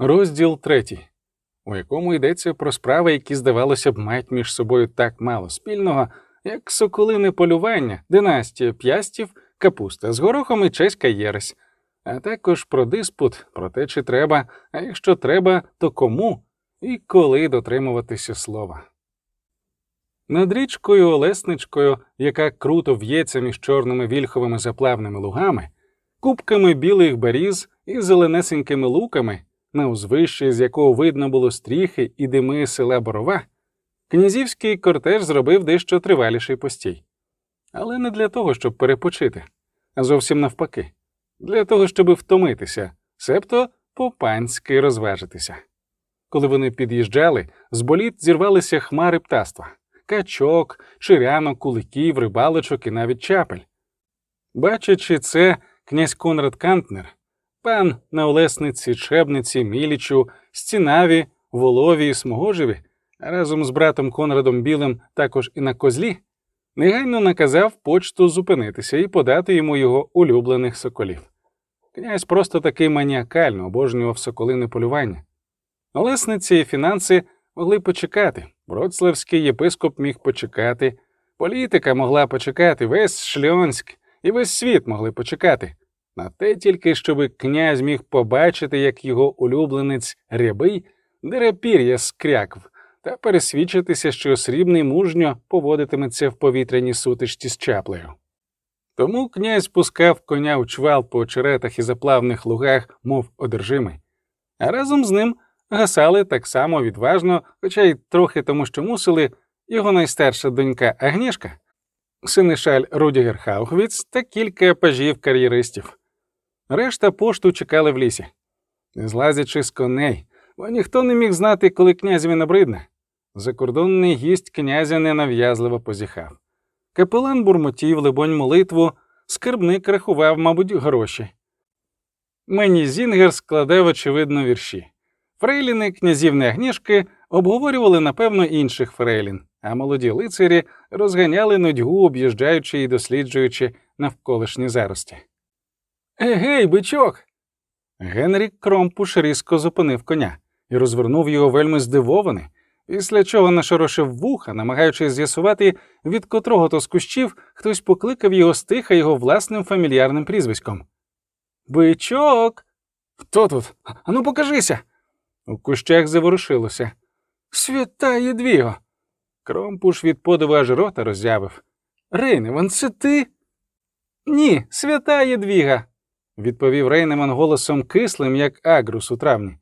Розділ третій, у якому йдеться про справи, які, здавалося б, мають між собою так мало спільного, як соколине полювання, династія п'ястів, капуста з горохом і чеська єресь, а також про диспут, про те, чи треба, а якщо треба, то кому і коли дотримуватися слова. Над річкою Олесничкою, яка круто в'ється між чорними вільховими заплавними лугами, кубками білих беріз і зеленесенькими луками, на узвищі, з якого видно було стріхи і дими села Борова, князівський кортеж зробив дещо триваліший постій. Але не для того, щоб перепочити, а зовсім навпаки, для того, щоб втомитися, себто по-панськи розважитися. Коли вони під'їжджали, з боліт зірвалися хмари птаства качок, чирянок, куликів, рибалочок і навіть чапель. Бачачи це, князь Конрад Кантнер, пан на Олесниці, Чебниці, Мілічу, Стінаві, Волові і Смогожеві, разом з братом Конрадом Білим також і на козлі, негайно наказав почту зупинитися і подати йому його улюблених соколів. Князь просто таки маніакально обожнював соколине полювання. Олесниці і фінанси могли почекати, Вроцлавський єпископ міг почекати, політика могла почекати, весь Шльонськ і весь світ могли почекати. На те тільки, щоби князь міг побачити, як його улюбленець рябий дере пір'я скрякв, та пересвідчитися, що срібний мужньо поводитиметься в повітряній сутичці з чаплею. Тому князь пускав коня у чвал по очеретах і заплавних лугах, мов одержимий, а разом з ним гасали так само відважно, хоча й трохи тому, що мусили, його найстарша донька Агнішка, синишаль Рудігер Хаухвіц та кілька пажів кар'єристів. Решта пошту чекали в лісі, злазячи з коней, бо ніхто не міг знати, коли князеві набридне. Закордонний гість князя ненав'язливо позіхав. Капелан бурмотів, либонь, молитву, скарбник рахував, мабуть, гроші. Мені Зінгер складав, очевидно, вірші. Фрейліни князівни Агнішки обговорювали, напевно, інших фрейлін, а молоді лицарі розганяли нудьгу, об'їжджаючи і досліджуючи навколишні зарості. Егей, бичок. Генрік Кромпуш різко зупинив коня і розвернув його вельми здивований, після чого нашорошив вуха, намагаючись з'ясувати, від котрого то з кущів хтось покликав його стиха його власним фамільярним прізвиськом. Бичок. Хто тут? Ану, покажися. У кущах заворушилося. Свята Єдвіго. Кромпуш від подиву аж рота роззявив. Рейневан, це ти? Ні, свята Єдвіга, відповів Рейнеман голосом кислим, як агрус у травні.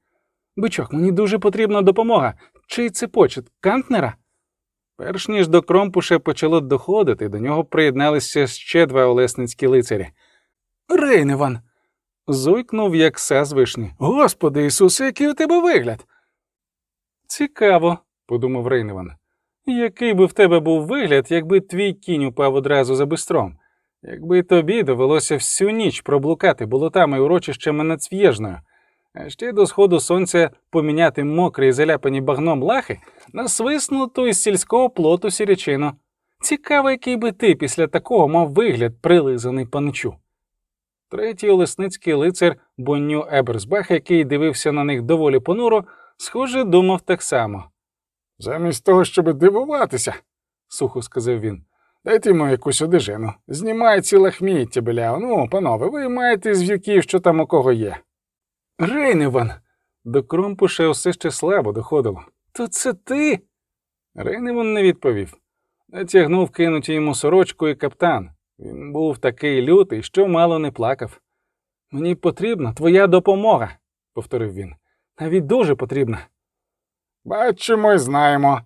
Бичок, мені дуже потрібна допомога. Чий це почет? Кантнера? Перш ніж до Кромпуша почало доходити, до нього приєдналися ще два олесницькі лицарі. Рейневан, зойкнув, як са з вишні. Господи Ісусе, який у тебе вигляд. Цікаво, подумав Рейневан. Який би в тебе був вигляд, якби твій кінь упав одразу за бистром, якби тобі довелося всю ніч проблукати болотами урочищами над Цвєжною, а ще до сходу сонця поміняти мокрі заляпані багном лахи на свиснуту із сільського плоту сірячину. Цікаво, який би ти після такого мав вигляд, прилизаний панчу. Третій олесницький лицар Бонню Еберсбах, який дивився на них доволі понуро, схоже, думав так само. Замість того, щоб дивуватися, сухо сказав він. Дайте йому якусь одежину. Знімай ціле хміття, беляв. Ну, панове, ви маєте з віків, що там у кого є. Рейневан. До Кромпуша все ще слабо доходило. То це ти? Рейневан не відповів. Натягнув кинуті йому сорочку і каптан. Він був такий лютий, що мало не плакав. Мені потрібна твоя допомога, повторив він. Навіть дуже потрібна. Бачимо і знаємо,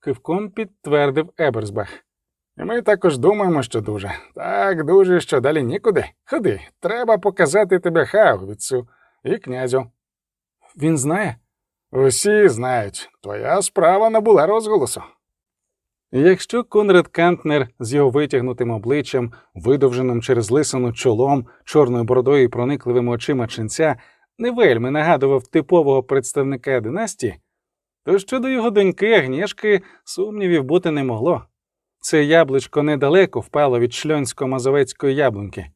кивком підтвердив Еберсбах. І ми також думаємо, що дуже. Так дуже, що далі нікуди. Ходи, треба показати тебе Хаугвіцу і князю. Він знає? Усі знають. Твоя справа набула розголосу. Якщо Конрад Кантнер з його витягнутим обличчям, видовженим через лисину чолом, чорною бородою і проникливими очима ченця, не вельми нагадував типового представника династії, то щодо його доньки Агнєшки сумнівів бути не могло. Це яблучко недалеко впало від шльонсько-мазовецької яблуньки.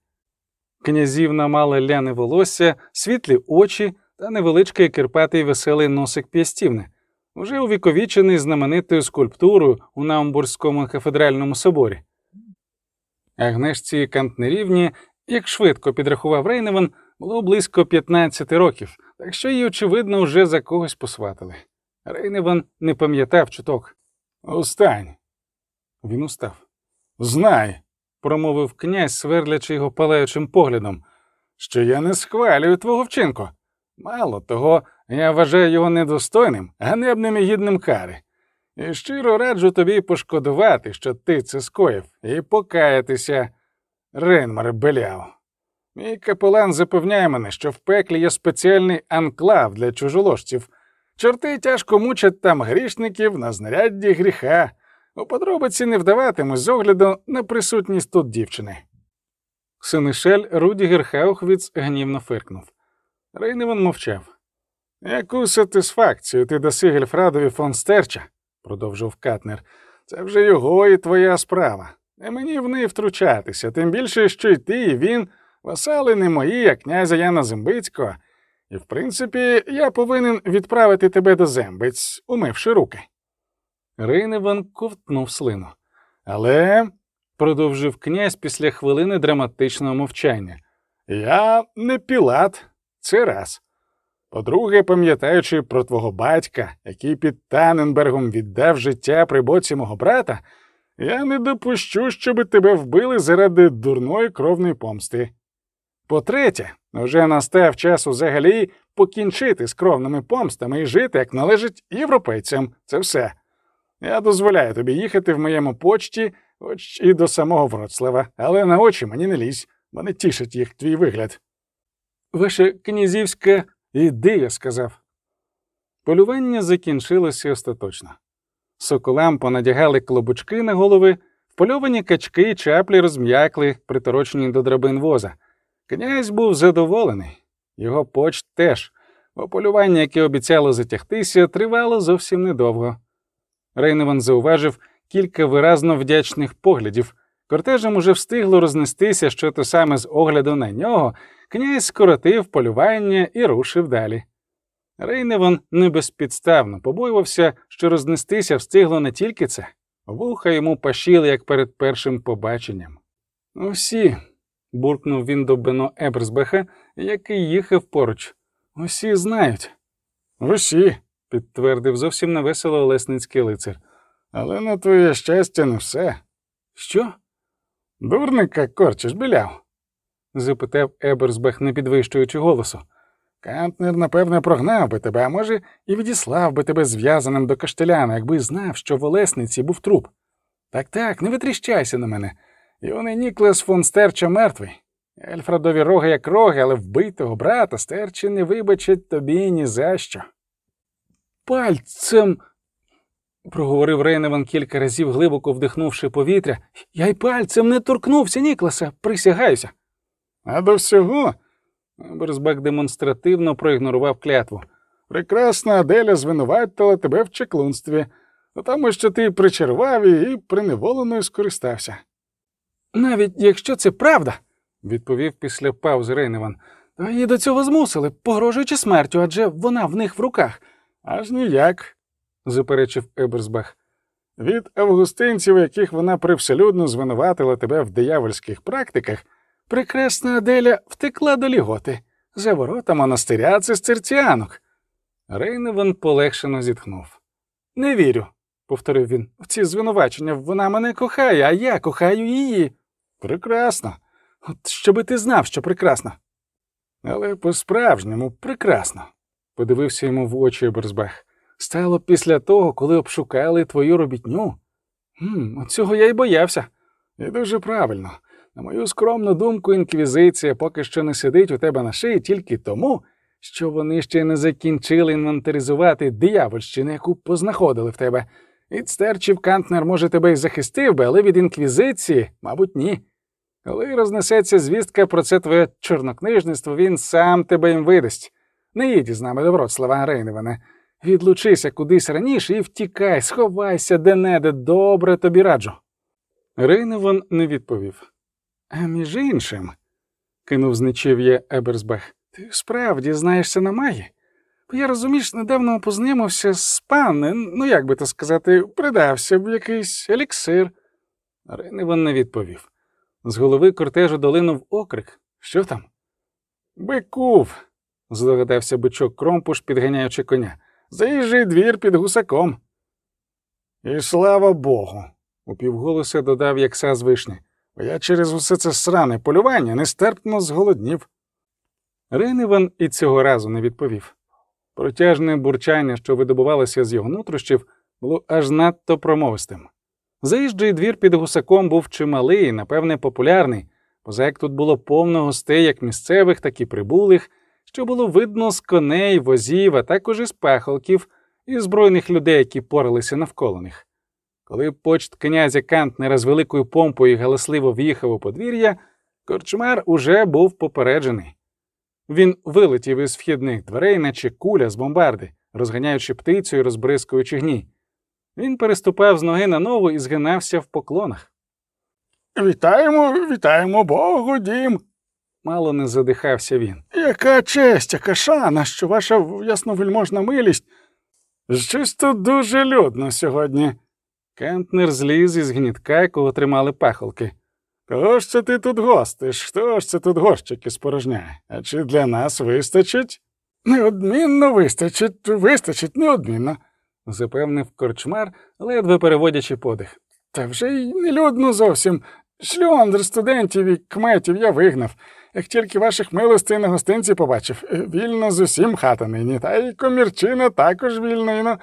Князівна мала ляне волосся, світлі очі та невеличкий кирпатий веселий носик п'ястівни, уже увіковічений знаменитою скульптурою у Наумбурзькому кафедральному соборі. Агнешці Кантнерівні, як швидко підрахував Рейневан, було близько 15 років, так що її, очевидно, вже за когось посватили. Рейневан не пам'ятав чуток. Устань. Він устав. Знай, промовив князь, сверлячи його палаючим поглядом, що я не схвалюю твого вчинку. Мало того, я вважаю його недостойним, ганебним і гідним кари. І щиро раджу тобі пошкодувати, що ти це скоїв, і покаятися, Рейнмар Беляв. Мій капелан запевняє мене, що в пеклі є спеціальний анклав для чужоложців. Чорти тяжко мучать там грішників на знарядді гріха. У подробиці не вдаватимусь з огляду на присутність тут дівчини. Синишель Рудігер Хаухвіц гнівно фиркнув. Рейневан мовчав. Яку сатисфакцію ти даси Гельфрадові фон Стерча, продовжив Катнер. Це вже його і твоя справа. Не мені в неї втручатися, тим більше, що й ти, і він васали не мої, як князя Яна Зембицького, і, в принципі, я повинен відправити тебе до зембиць, умивши руки. Рейневан ковтнув слину. Але, продовжив князь після хвилини драматичного мовчання, я не пілат, це раз. По-друге, пам'ятаючи про твого батька, який під Таненбергом віддав життя при боці мого брата, я не допущу, щоби тебе вбили заради дурної кровної помсти. По-третє, вже настав час взагалі покінчити з кровними помстами і жити, як належить європейцям. Це все. Я дозволяю тобі їхати в моєму почті, хоч і до самого Вроцлава, але на очі мені не лізь, мене тішить їх твій вигляд. Ваша князівська ідея, сказав. Полювання закінчилося остаточно. Соколам понадягали клобучки на голови, впольовані качки і чаплі розм'якли, приторочені до драбин воза. Князь був задоволений, його почт теж, бо полювання, яке обіцяло затягтися, тривало зовсім недовго. Рейневан зауважив кілька виразно вдячних поглядів. Кортежем уже встигло рознестися що то саме з огляду на нього, князь скоротив полювання і рушив далі. Рейневан небезпідставно побоювався, що рознестися встигло не тільки це, вуха йому пашіли, як перед першим побаченням. Усі, буркнув він до Бено Еберсбеха, який їхав поруч. Усі знають. Усі, підтвердив зовсім невесело Олесницький лицар. Але на твоє щастя, не все. Що? Дурника корчиш, біляв? запитав Еберсбех, не підвищуючи голосу. Кантнер, напевне, прогнав би тебе, а може, і відіслав би тебе зв'язаним до каштеляна, якби знав, що в Олесниці був труп. Так так, не витріщайся на мене. Юний Ніклас фон Стерча мертвий. Ельфрадові роги як роги, але вбитого брата Стерчі не вибачить тобі ні за що. Пальцем. проговорив Рейневан кілька разів, глибоко вдихнувши повітря. Я й пальцем не торкнувся, Нікласа, присягаюся. А до всього. Берзбек демонстративно проігнорував клятву. Прекрасна Аделя звинуватила тебе в чеклунстві, тому що ти причарував її і приневоленою скористався. Навіть якщо це правда, відповів після паузи Рейневан, то її до цього змусили, погрожуючи смертю, адже вона в них в руках. Аж ніяк, заперечив Еберсбах. Від августинців, яких вона привселюдно звинуватила тебе в диявольських практиках, прекрасна Аделя втекла до ліготи за ворота монастиря цистерціанок. Рейневан полегшено зітхнув. Не вірю, повторив він, в ці звинувачення вона мене кохає, а я кохаю її. Прекрасно. От щоби ти знав, що прекрасно. Але по-справжньому прекрасно, подивився йому в очі Берзбах. Стало після того, коли обшукали твою робітню. Хм, Цього я й боявся. І дуже правильно. На мою скромну думку, інквізиція поки що не сидить у тебе на шиї тільки тому, що вони ще не закінчили інвентаризувати диявольщину, яку познаходили в тебе. Від Кантнер, може, тебе й захистив би, але від інквізиції, мабуть, ні. Коли рознесеться звістка про це твоє чорнокнижництво, він сам тебе їм видасть. Не їдь з нами до Вроцлава, Рейневане. Відлучися кудись раніше і втікай, сховайся де-неде, добре тобі раджу. Рейневан не відповів. А між іншим, кинув зничів'я Еберсбах, Ти справді знаєшся на магі? Бо я розумієш, недавно познайомився з пан, ну як би то сказати, придався б якийсь еліксир. Рейневан не відповів. З голови кортежу долинув окрик. Що там? Бикув, здогадався бичок кромпуш, підганяючи коня. Заїжджий двір під гусаком. І слава Богу, упівголоса додав якса з вишні. Бо я через усе це сране полювання нестерпно зголоднів. Рейневан і цього разу не відповів. Протяжне бурчання, що видобувалося з його нутрощів, було аж надто промовистим. Заїжджий двір під гусаком був чималий і, напевне, популярний, поза як тут було повно гостей як місцевих, так і прибулих, що було видно з коней, возів, а також із пехолків і збройних людей, які поралися навколо них. Коли почт князя Кантнера з великою помпою галасливо в'їхав у подвір'я, корчмар уже був попереджений. Він вилетів із вхідних дверей, наче куля з бомбарди, розганяючи птицю і розбризкуючи гній. Він переступав з ноги на ногу і згинався в поклонах. Вітаємо, вітаємо Богу, дім. Мало не задихався він. Яка честь, яка шана, що ваша ясновельможна милість. Щось тут дуже людно сьогодні. Кентнер зліз із гнітка, якого тримали пахолки. Кого ж це ти тут гостиш? Хто ж це тут горщики спорожняє? А чи для нас вистачить? Неодмінно вистачить, вистачить неодмінно, запевнив корчмар, ледве переводячи подих. Та вже й нелюдно зовсім. Шльондр студентів і кметів я вигнав. Як тільки ваших милостей на гостинці побачив, вільно з усім хата нині, та й комірчина також вільно, і ну.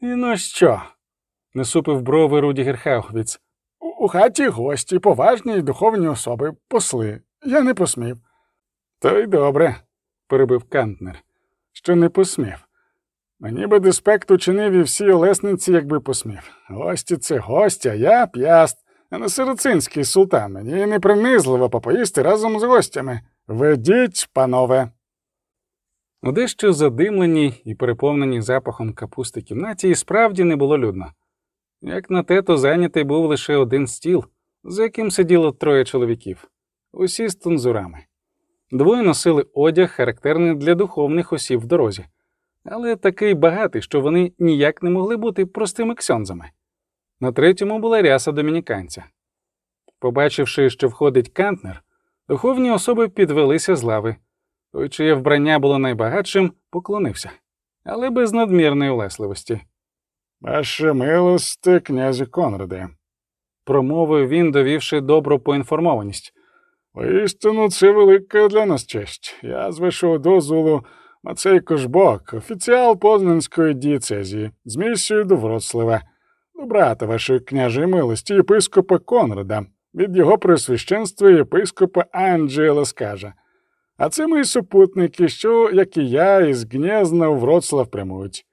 І ну що? насупив брови Руді Герхаухвіц. У хаті гості, поважні й духовні особи, посли. Я не посмів. То й добре, перебив Кантнер, що не посмів. Мені би диспект учинив і всі олесниці, якби посмів. Гості це гості, а я п'яст, а не сирицинський султан. Мені не принизливо попоїсти разом з гостями. Ведіть, панове. У дещо задимленій і переповненій запахом капусти кімнаті і справді не було людно. Як на те, то зайнятий був лише один стіл, за яким сиділо троє чоловіків, усі з тунзурами. Двоє носили одяг, характерний для духовних осіб в дорозі, але такий багатий, що вони ніяк не могли бути простими ксьонзами. На третьому була ряса домініканця. Побачивши, що входить кантнер, духовні особи підвелися з лави. Той, чиє вбрання було найбагатшим, поклонився, але без надмірної улесливості. Ваше милосте, князю Конраде, промовив він, довівши добру поінформованість. Воістину, це велика для нас честь. Я з вашого дозволу Мацей Кожбок, офіціал Познанської дієцезії, з місією до Вроцлава, брата вашої княжої милості, єпископа Конрада, від його присвященства єпископа Анджела Скажа. А це мої супутники, що, як і я, із Гнєзна у Вроцлав прямують.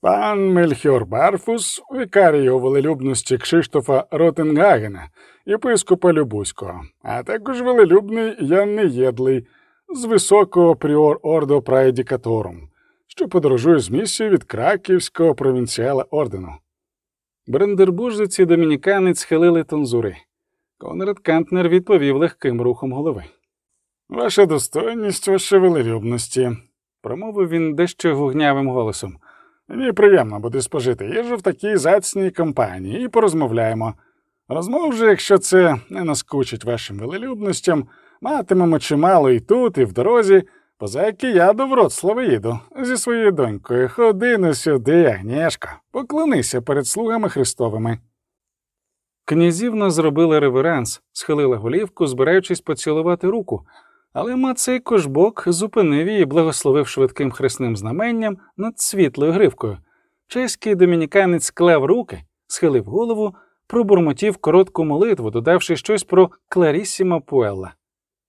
Пан Мельхіор Барфус, вікар його велелюбності Кшиштофа Ротенгагена, єпископа Любузького, а також велелюбний Ян Неєдлий з Високого, prior Ordo Praedicatorum, що подорожує з місією від краківського провінціала ордену. Бранденбуржець і домініканець схилили тонзури. Конрад Кантнер відповів легким рухом голови. Ваша достойність, ваша велелюбності, промовив він дещо гугнявим голосом. Мені приємно буде спожити їжу в такій зацній компанії і порозмовляємо. Розмов же, якщо це не наскучить вашим велелюбностям, матимемо чимало і тут, і в дорозі, поза які я до Вроцлава їду зі своєю донькою. Ходи на сюди, Агнєшко, поклонися перед слугами Христовими. Князівна зробила реверанс, схилила голівку, збираючись поцілувати руку, але Мацей Кожбок зупинив її, благословив швидким хресним знаменням над світлою гривкою. Чеський домініканець склав руки, схилив голову, пробурмотів коротку молитву, додавши щось про Кларісіма Пуелла,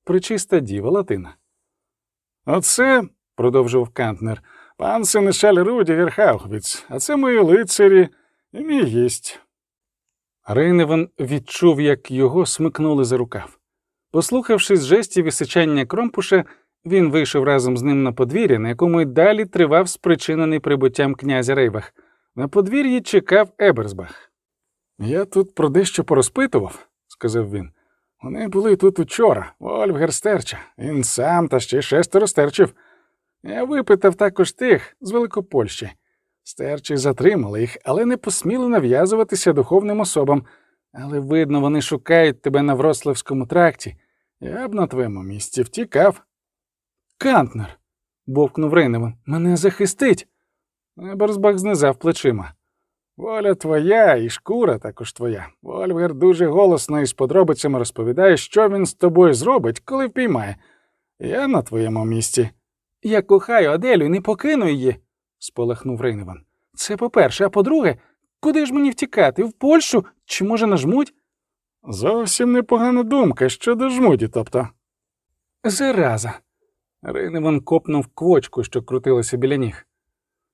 причиста діва Латина. Оце, продовжив Кантнер, пан Сенешаль Руді Герхаухвіц, а це мої лицарі і мій гість. Рейневан відчув, як його смикнули за рукав. Послухавшись жестів і сичання кромпуша, він вийшов разом з ним на подвір'я, на якому й далі тривав спричинений прибуттям князя Рейвах. На подвір'ї чекав Еберсбах. Я тут про дещо порозпитував, сказав він. Вони були тут учора, Ольфгер стерча, він сам та ще шестеро стерчив. Я випитав також тих з Великопольщі. Стерчі затримали їх, але не посміли нав'язуватися духовним особам. Але, видно, вони шукають тебе на Врославському тракті. Я б на твоєму місці втікав. Кантнер. бовкнув Рейневан. Мене захистить. Берсбах знизав плечима. Воля твоя і шкура також твоя. Вольвер дуже голосно і з подробицями розповідає, що він з тобою зробить, коли впіймає. Я на твоєму місці. Я кохаю Аделю і не покину її, сполахнув Рейневан. Це по-перше, а по-друге, куди ж мені втікати? В Польщу чи, може, на жмуть? Зовсім непогана думка щодо жмуді, тобто. Зараза. Рейневан копнув квочку, що крутилася біля ніг.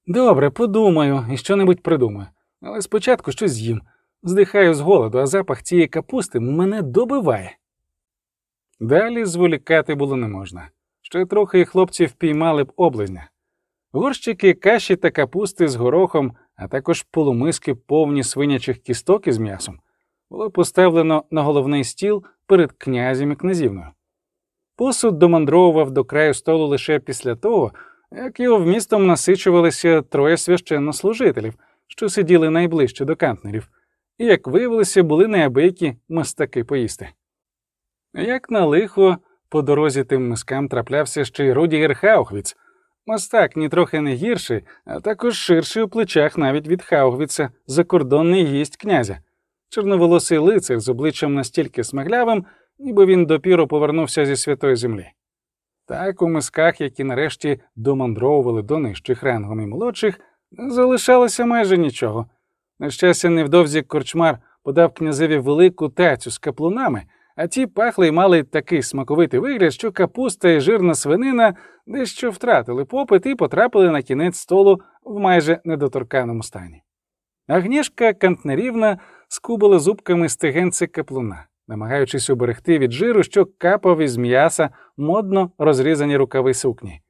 Добре, подумаю і що небудь придумаю. Але спочатку щось з'їм. Здихаю з голоду, а запах цієї капусти мене добиває. Далі зволікати було не можна. Ще трохи і хлопці впіймали б облизня. Горщики каші та капусти з горохом, а також полумиски повні свинячих кісток із м'ясом, було поставлено на головний стіл перед князем і князівною. Посуд домандровував до краю столу лише після того, як його вмістом насичувалися троє священнослужителів, що сиділи найближче до кантнерів, і, як виявилося, були неабиякі мастаки поїсти. Як на лихо, по дорозі тим мискам траплявся ще й Рудігер Хаухвіц, мастак нітрохи не гірший, а також ширший у плечах навіть від Хаугвіца, закордонний гість князя, чорноволосий лицар з обличчям настільки смаглявим, ніби він допіру повернувся зі святої землі. Так у мисках, які нарешті домандровували до нижчих рангом і молодших, залишалося майже нічого. На щастя, невдовзі корчмар подав князеві велику тацю з каплунами, а ті пахли й мали такий смаковитий вигляд, що капуста і жирна свинина дещо втратили попит і потрапили на кінець столу в майже недоторканому стані. Агнішка кантнерівна скубила зубками стегенці каплуна намагаючись уберегти від жиру, що капав із м'яса модно розрізані рукави сукні.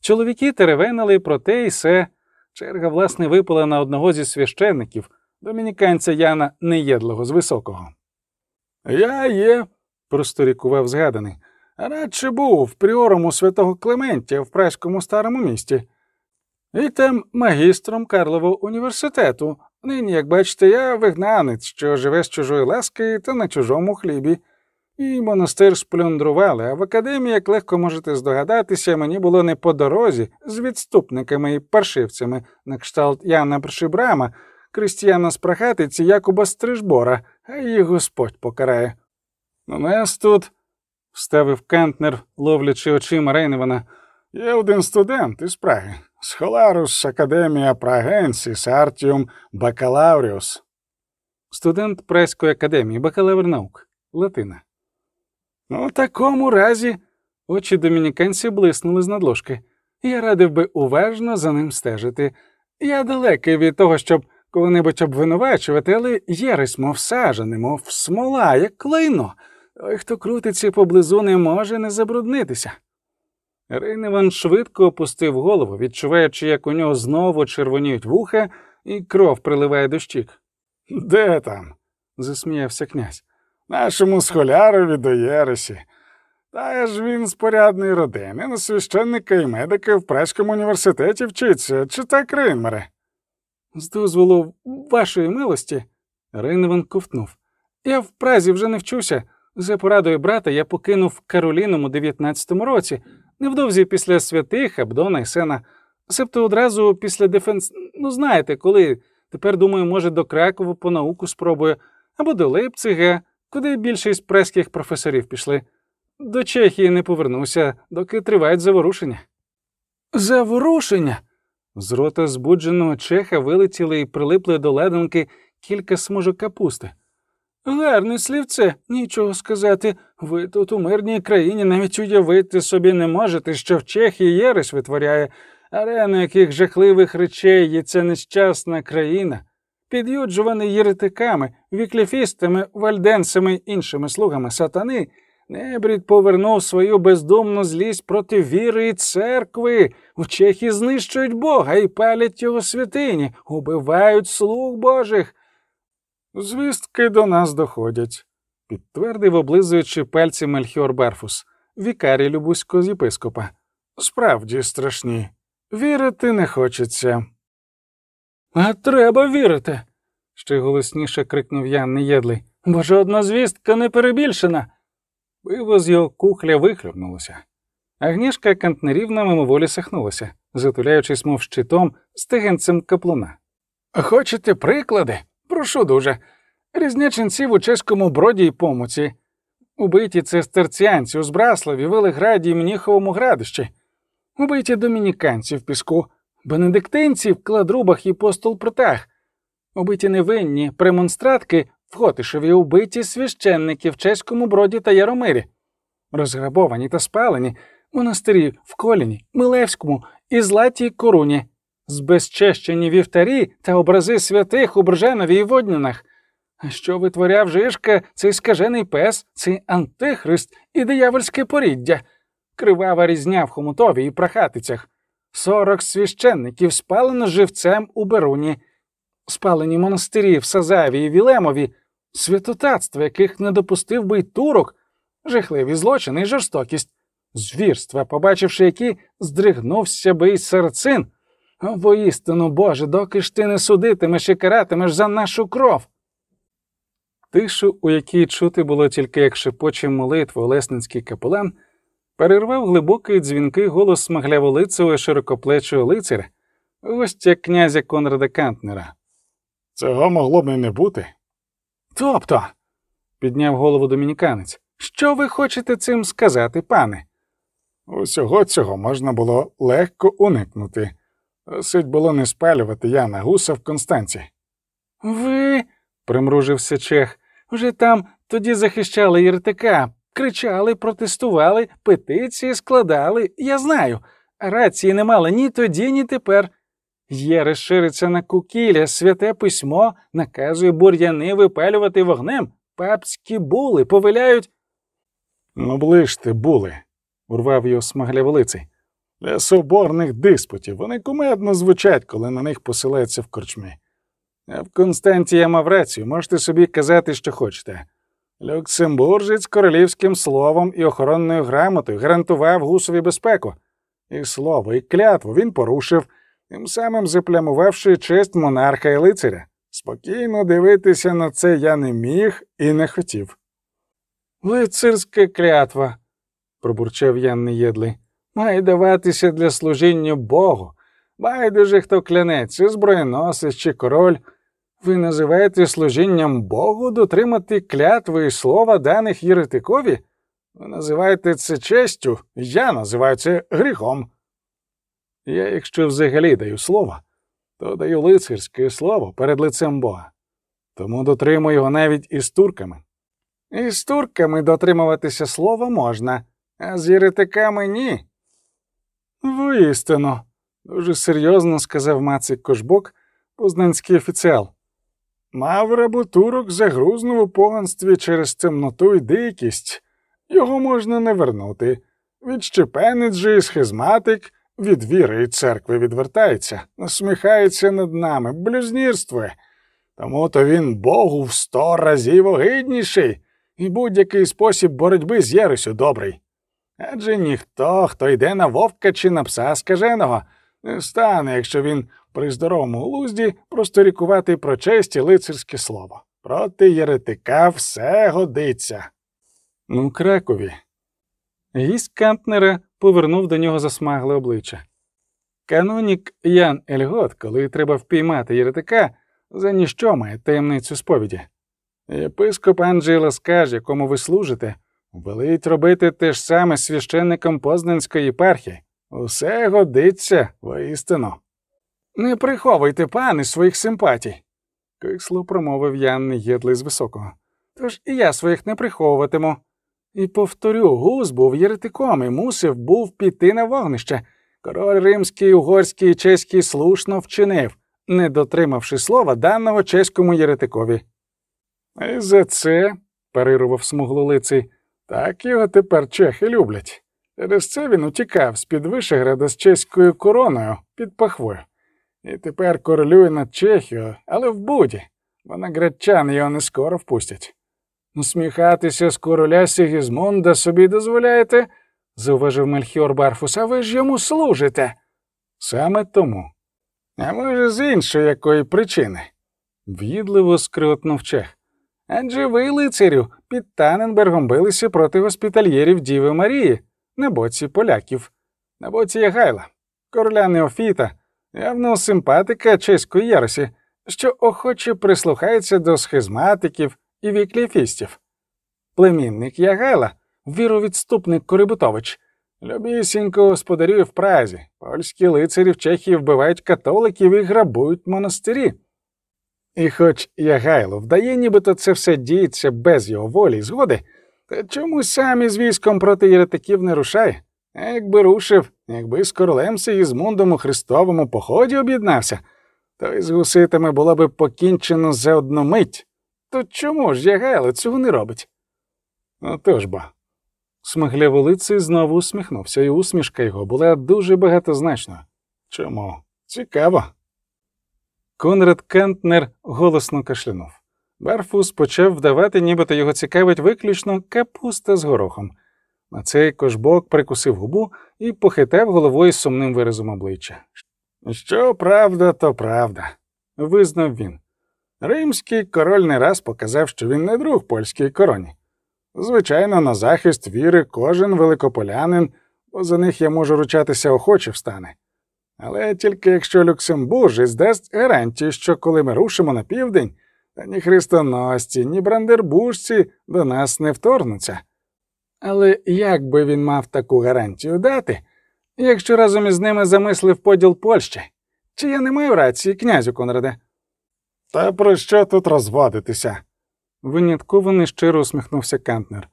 Чоловіки теревенили про те і се. Черга, власне, випала на одного зі священників, домініканця Яна Неєдлого з Високого. Я є, просторікував згаданий, радше був пріором у святого Клементія в Праському старому місті, і тим магістром Карлового університету, Нині, як бачите, я вигнанець, що живе з чужої ласки та на чужому хлібі. І монастир сплюндрували, а в академії, як легко можете здогадатися, мені було не по дорозі з відступниками і паршивцями на кшталт Яна Пришибрама, Кристияна Спрахатиці, Якуба Стрижбора, а їх Господь покарає. У нас тут, вставив Кентнер, ловлячи очима Рейневана, є один студент із Праги. Схоларус Академія Прагенсіс Артіум Бакалавріус. Студент Преської академії, бакалавр наук, Латина. У такому разі очі домініканці блиснули з надложки. Я радив би уважно за ним стежити. Я далекий від того, щоб коли-небудь обвинувачувати, але єресь, мов сажа, мов смола, як клейно. Той, хто крутиться поблизу, не може не забруднитися. Рейневан швидко опустив голову, відчуваючи, як у нього знову червоніють вуха, і кров приливає до щік. Де там? засміявся князь. Нашому схолярові до Єресі. Та ж він з порядної родини, на священника і медика в Пражському університеті вчиться, чи так, Рейнмаре? З дозволу вашої милості, Рейневан ковтнув. Я в Празі вже не вчуся. За порадою брата я покинув Каролінум у 19-му році, невдовзі після святих Абдона і Сена, себто одразу після дефенест... Ну, знаєте, коли тепер, думаю, може, до Кракову по науку спробую, або до Лейпцига, куди більшість преських професорів пішли. До Чехії не повернуся, доки тривають заворушення. Заворушення. З рота збудженого чеха вилетіли і прилипли до леденки кілька смужок капусти. Гарне слівце, нічого сказати. Ви тут у мирній країні навіть уявити собі не можете, що в Чехії Єресь витворяє, арену яких жахливих речей є ця нещасна країна, під'юджуваний єретиками, вікліфістами, вальденцями іншими слугами сатани. Небрід повернув свою бездумну злість проти віри і церкви. У Чехії знищують Бога і палять його святині, убивають слуг Божих. Звістки до нас доходять, підтвердив, облизуючи пальці Мельхіор Барфус, вікарі Любуського з єпископа. Справді страшні. Вірити не хочеться. А треба вірити. ще голосніше крикнув Ян Неєдлий. Бо жодна звістка не перебільшена. Пиво з його кухля вихлюбнулося. Агнішка кантнерівна мимоволі сахнулася, затуляючись, мов щитом, стегенцем каплуна. Хочете приклади? Прошу дуже. Різня ченців у чеському броді й помуці, убиті цистерціанці у Збраславі, Велиграді і Мніховому градищі, убиті домініканці в піску, бенедиктинці в кладрубах і постолпритах, убиті невинні премонстратки в Хотишеві, убиті священники в чеському броді та Яромирі, розграбовані та спалені монастирі в Коліні, Милевському і Златій Коруні, збезчещені вівтарі та образи святих у Брженові і Воднянах. Що витворяв Жишка, цей скажений пес, цей антихрист і диявольське поріддя, кривава різня в хомутові і прахатицях, сорок священників спалено живцем у Беруні, спалені монастирі в Сазаві і Вілемові, святотатства, яких не допустив би й турок, жахливі злочини і жорстокість, звірства, побачивши які, здригнувся би й серцин. Воістину, Боже, доки ж ти не судитимеш і каратимеш за нашу кров. Тишу, у якій чути було тільки як шепоче молитву Олесницький капелан, перервав глибокий дзвінкий голос смагляволицевого широкоплечого лицаря, гостя князя Конрада Кантнера. Цього могло б і не бути. Тобто, підняв голову домініканець, що ви хочете цим сказати, пане? Усього цього можна було легко уникнути. Досить було не спалювати Яна Гуса в Констанці. Ви, примружився Чех, вже там тоді захищали єретика, кричали, протестували, петиції складали, я знаю. Рації не мали ні тоді, ні тепер. Єрес шириться на кукілля, святе письмо наказує бур'яни випалювати вогнем, папські були повеляють. Ну, ближте були, урвав його смагляволиций. Для соборних диспутів вони кумедно звучать, коли на них посилаються в корчмі. А в Константі я мав рацію, можете собі казати, що хочете. Люксембуржець королівським словом і охоронною грамотою гарантував гусові безпеку. І слово, і клятву він порушив, тим самим заплямувавши честь монарха і лицаря. Спокійно дивитися на це я не міг і не хотів. Лицарська клятва, пробурчав Ян Неєдлий, має даватися для служіння Богу. Байдуже, хто клянеться, зброєносець чи король. Ви називаєте служінням Богу дотримати клятви і слова даних єретикові? Ви називаєте це честю, я називаю це гріхом. Я, якщо взагалі даю слово, то даю лицарське слово перед лицем Бога, тому дотримую його навіть із турками. Із турками дотримуватися слова можна, а з єретиками ні. Воістину, дуже серйозно сказав Мацик Кожбок, познанський офіціал. Мавр турок загрузнув у поганстві через темноту і дикість. Його можна не вернути. Відщепенець же і схизматик від віри і церкви відвертається, насміхається над нами, блюзнірствує. Тому то він Богу в сто разів огидніший і будь-який спосіб боротьби з єрессю добрий. Адже ніхто, хто йде на вовка чи на пса скаженого, не стане, якщо він при здоровому глузді просторікувати про честь і лицарське слово. Проти єретика все годиться. У Кракові. Гість Кантнера повернув до нього засмагле обличчя. Канонік Ян Ельгот, коли треба впіймати єретика, за ніщо має таємницю сповіді. Єпископ Анджела скаже, якому ви служите, велить робити те ж саме священником Познанської єпархії. Усе годиться воістину. Не приховуйте, пане, своїх симпатій, кисло промовив Ян Неєдлий з високого. Тож і я своїх не приховуватиму. І повторю, гус був єретиком і мусив був піти на вогнище. Король римський, угорський і чеський слушно вчинив, не дотримавши слова даного чеському єретикові. І за це, парирував смуглолиций, так його тепер чехи люблять. Через це він утікав з під Вишеграда з чеською короною під пахвою. І тепер королює над Чехією, але в буді, бо на гречани його не скоро впустять. Усміхатися з короля Сігізмунда собі дозволяєте? зауважив Мельхіор Барфус, а ви ж йому служите. Саме тому. А може, з іншої якої причини? В'їдливо скротнув чех. Адже ви, лицарю, під Таненбергом билися проти госпітальєрів Діви Марії на боці поляків, на боці Ягайла, короля Неофіта, явного симпатика чеської яросі, що охоче прислухається до схизматиків і вікліфістів. Племінник Ягайла, віровідступник Корибутович, любісінько господарює в Празі, польські лицарі в Чехії вбивають католиків і грабують монастирі. І хоч Ягайло вдає, нібито це все діється без його волі й згоди, та чому сам із військом проти єретиків не рушає? Якби рушив, якби з королем Сигізмундом у Христовому поході об'єднався, то із гуситами було би покінчено за одну мить. То чому ж Ягайло цього не робить? Отож бо. Смагляволиций знову усміхнувся, і усмішка його була дуже багатозначною. Чому? Цікаво. Конрад Кентнер голосно кашлянув. Барфус почав вдавати, нібито його цікавить виключно капуста з горохом. На цей кожбок прикусив губу і похитав головою з сумним виразом обличчя. Що правда, то правда, Визнав він. Римський король не раз показав, що він не друг польській короні. Звичайно, на захист віри кожен великополянин, бо за них я можу ручатися охоче встане. Але тільки якщо Люксембуржець дасть гарантію, що коли ми рушимо на південь, то ні хрестоносці, ні брандербуржці до нас не вторгнуться. Але як би він мав таку гарантію дати, якщо разом із ними замислив поділ Польщі? Чи я не маю рації, князю Конраде? Та про що тут розводитися? Винятково нещиро усміхнувся Кантнер.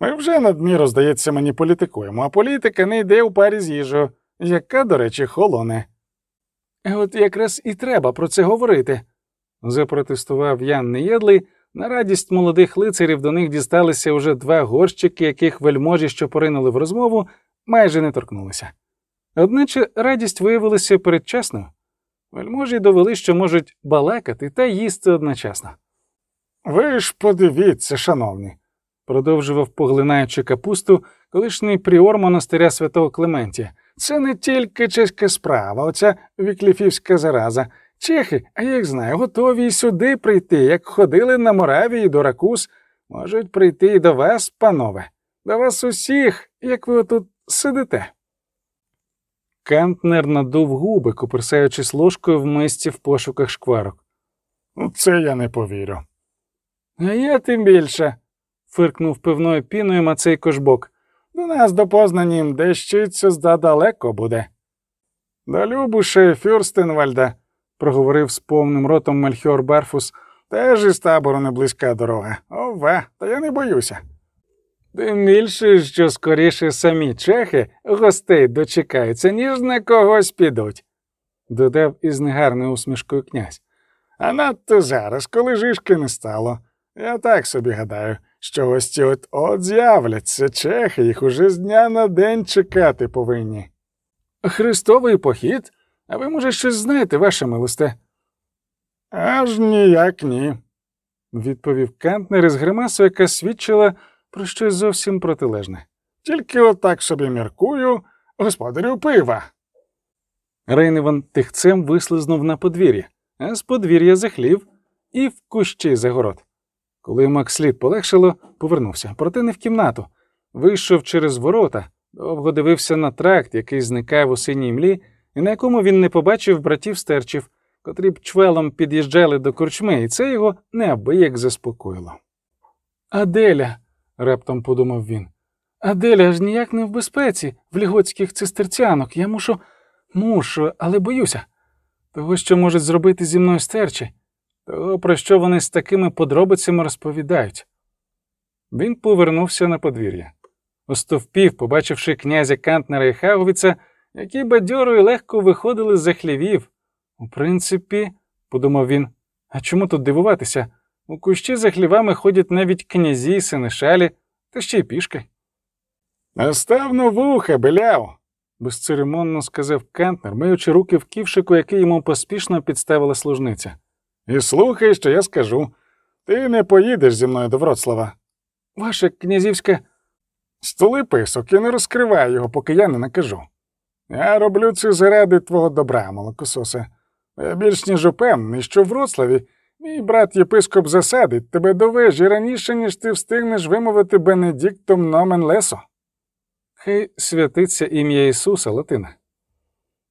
Ми вже надміру, здається, мені політикуємо, а політика не йде у парі з їжею, яка, до речі, холоне. «Е, От якраз і треба про це говорити, запротестував Ян Неєдлий. На радість молодих лицарів до них дісталися уже два горщики, яких вельможі, що поринули в розмову, майже не торкнулися. Одначе радість виявилася передчасною. Вельможі довели, що можуть балакати та їсти одночасно. Ви ж подивіться, шановні, продовжував, поглинаючи капусту, колишній пріор монастиря святого Клементія. Це не тільки чеська справа, оця вікліфівська зараза. Чехи, а я їх знаю, готові й сюди прийти, як ходили на Моравії до Ракус, можуть прийти і до вас, панове, до вас усіх, як ви отут сидите. Кантнер надув губи, коперсаючись ложкою в мисці в пошуках шкварок. «Ну, Це я не повірю. А я тим більше, фиркнув пивною піною Мацей Кожбок. До нас до Познані дещиться здадалеко буде. До Любуше Фюрстенвальда, проговорив з повним ротом Мельхіор Барфус, теж із табору не близька дорога. Ова, та я не боюся. Тим більше, що скоріше самі чехи гостей дочекаються, ніж на когось підуть, додав із негарною усмішкою князь. А надто зараз, коли жишки не стало. Я так собі гадаю, що гості от от з'являться, чехи їх уже з дня на день чекати повинні. Христовий похід? А ви, може, щось знаєте, ваше милосте? Аж ніяк ні, відповів Кантнер із гримасою, яка свідчила про щось зовсім протилежне. Тільки отак собі міркую, господарю пива. Рейневан тихцем вислизнув на подвір'я, а з подвір'я захлів і в кущі загород. Коли Макслід полегшило, повернувся, проте не в кімнату. Вийшов через ворота, довго дивився на тракт, який зникав у синій млі, і на якому він не побачив братів стерчів, котрі б чвелом під'їжджали до корчми, і це його неабияк заспокоїло. Аделя, раптом подумав він. Аделя ж ніяк не в безпеці, в лігоцьких цистерцянок. Я мушу, мушу, але боюся. Того, що можуть зробити зі мною стерчі, того, про що вони з такими подробицями розповідають. Він повернувся на подвір'я. Остовпів, побачивши князя Кантнера і Хаувіца, які бадьоро і легко виходили з-за хлівів. У принципі, подумав він, а чому тут дивуватися? У кущі за хлівами ходять навіть князі, синешалі, та ще й пішки. Наставно вуха, беляв, безцеремонно сказав Кантнер, миючи руки в ківшику, який йому поспішно підставила служниця. І слухай, що я скажу. Ти не поїдеш зі мною до Вроцлава, Ваша князівська. Столи писок і не розкривай його, поки я не накажу. Я роблю це заради твого добра, молокососе. Я більш ніж упевнений, що в Вроцлаві мій брат єпископ засадить тебе до вежі раніше, ніж ти встигнеш вимовити Бенедіктом Номен Лесо. Хай святиться ім'я Ісуса, Латина.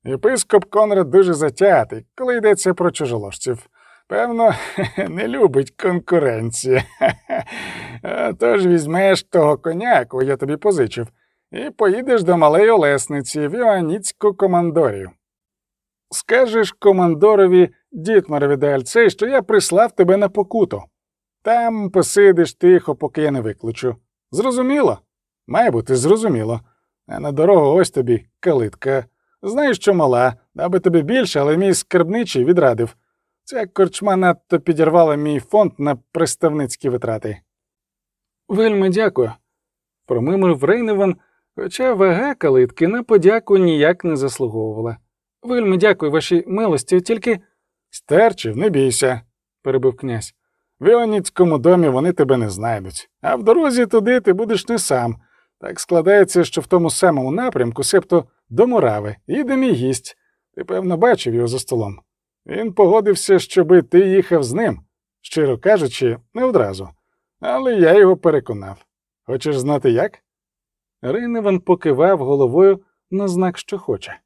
Єпископ Конрад дуже затятий, коли йдеться про чужоложців. Певно, не любить конкуренції. Тож візьмеш того коня, якого я тобі позичив, і поїдеш до малої Олесниці в Іоанніцьку командорію. Скажеш командорові Дітмарові Дальцей, що я прислав тебе на покуту. Там посидиш тихо, поки я не викличу. Зрозуміло? Має бути зрозуміло. А на дорогу ось тобі калитка. Знаєш, що мала, аби тобі більше, але мій скарбничий відрадив. Ця корчма надто підірвала мій фонд на представницькі витрати. Вельми дякую. Промимив Рейневан, хоча вага калитки на подяку ніяк не заслуговувала. Вельми дякую вашій милості, тільки. Стерчив, не бійся, перебив князь. В Іоніцькому домі вони тебе не знайдуть, а в дорозі туди ти будеш не сам. Так складається, що в тому самому напрямку, себто до Мурави, їде мій гість. Ти, певно, бачив його за столом. Він погодився, щоби ти їхав з ним, щиро кажучи, не одразу. Але я його переконав. Хочеш знати як? Рейневан покивав головою на знак, що хоче.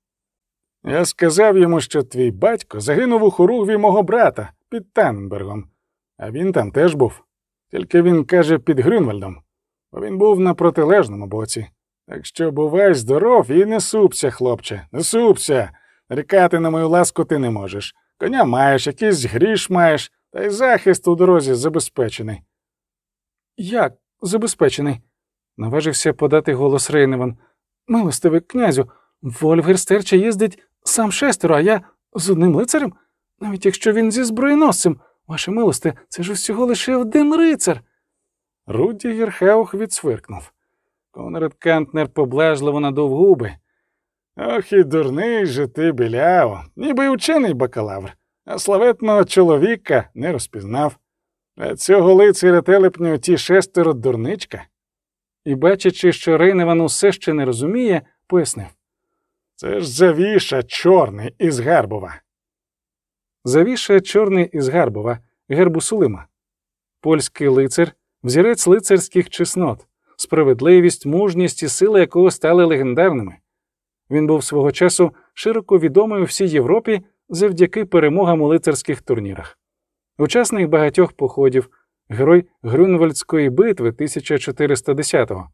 Я сказав йому, що твій батько загинув у хоругві мого брата під Таннбергом, а він там теж був. Тільки він каже під Грюнвальдом, бо він був на протилежному боці. Так що бувай здоров і не супся, хлопче, не супся. Нарікати на мою ласку ти не можеш. Коня маєш, якийсь гріш маєш, та й захист у дорозі забезпечений. Як забезпечений? Наважився подати голос Рейневан. Милостивий князю, Вольфгер Стерча їздить сам шестеро, а я з одним лицарем? Навіть якщо він зі зброєносцем, ваше милосте, це ж усього лише один рицар. Руді Герхаух відсвиркнув. Конрад Кантнер поблажливо надув губи. Ох і дурний же ти, біляво, ніби й учений бакалавр, а славетного чоловіка не розпізнав. А цього лицаря телепню ті шестеро дурничка. І, бачачи, що Рейневан усе ще не розуміє, пояснив. Це ж завіша чорний із Гарбова. Завіша чорний із Гарбова, гербу Сулима. Польський лицар, взірець лицарських чеснот, справедливість, мужність і сила якого стали легендарними. Він був свого часу широко відомий у всій Європі завдяки перемогам у лицарських турнірах. Учасник багатьох походів, герой Грюнвальдської битви 1410-го.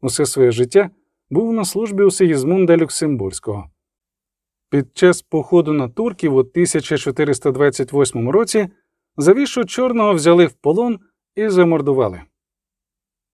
Усе своє життя був на службі у Сигізмунда Люксембурзького. Під час походу на турків у 1428 році завішу чорного взяли в полон і замордували.